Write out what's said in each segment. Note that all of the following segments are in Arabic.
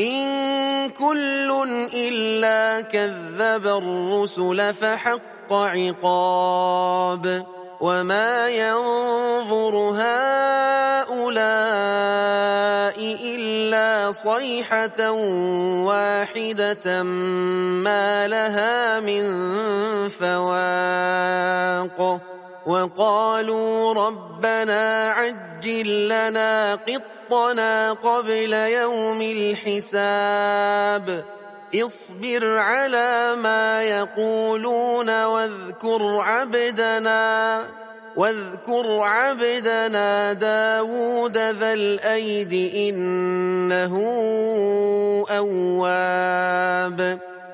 إن كل إلا كذب الرسل فحق عقاب وما ينظر هؤلاء إلا صيحة واحدة ما لها من فواق وقالوا ربنا عجل لنا قطنا قبل يوم الحساب اصبر على ما يقولون واذكر عبدنا واذكر عبدنا داود ذا الأيد إنه أواب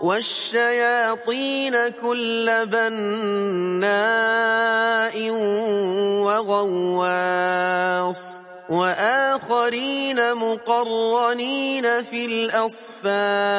والشياطين كل بناء وغواص وآخرين مقرنين في الأصفاد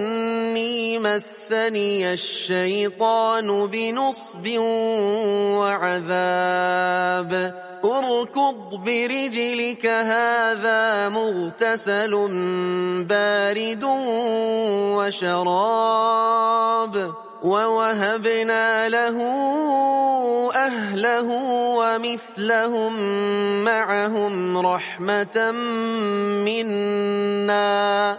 أني مسني الشيطان بنصب وعذاب اركض برجلك هذا مغتسل بارد وشراب ووهبنا له أهله ومثلهم معهم رحمة منا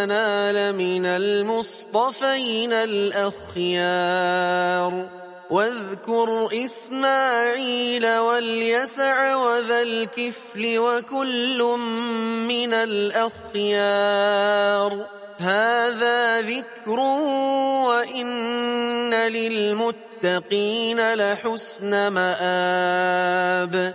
عندنا لمن المصطفين الأخيار. واذكر إسماعيل واليسع وذا الكفل وكل من الأخيار. هذا ذكر وإن للمتقين لحسن مآب.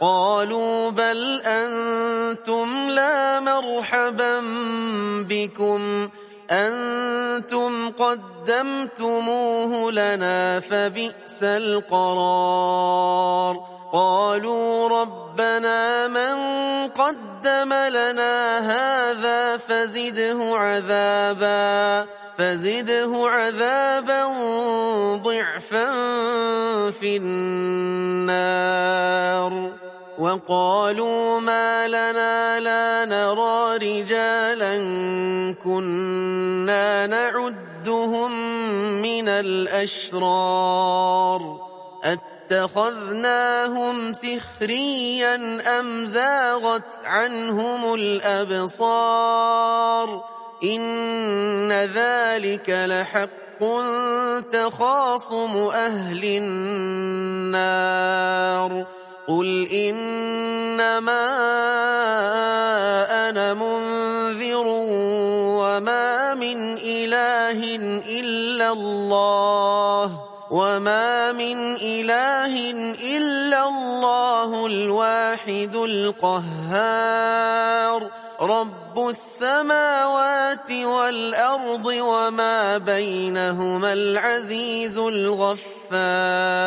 قالوا بل أنتم لا مرحبا بكم. أنتم قدمتموه لنا فبئس القرار. قالوا ربنا من قدم لنا هذا فزده عذابا فزده عذابا ضعفا في النار. وقالوا ما لنا لا نرى رجالا كنا نعدهم من الأشرار أتخذناهم سخريا أم زاغت عنهم الأبصار إن ذلك لحق تخاصم أهل النار قل إنما أنا منذر وما من إله إلا الله وما من إله إلا الله الواحد القهار رب السماوات والأرض وما بينهما العزيز الغفار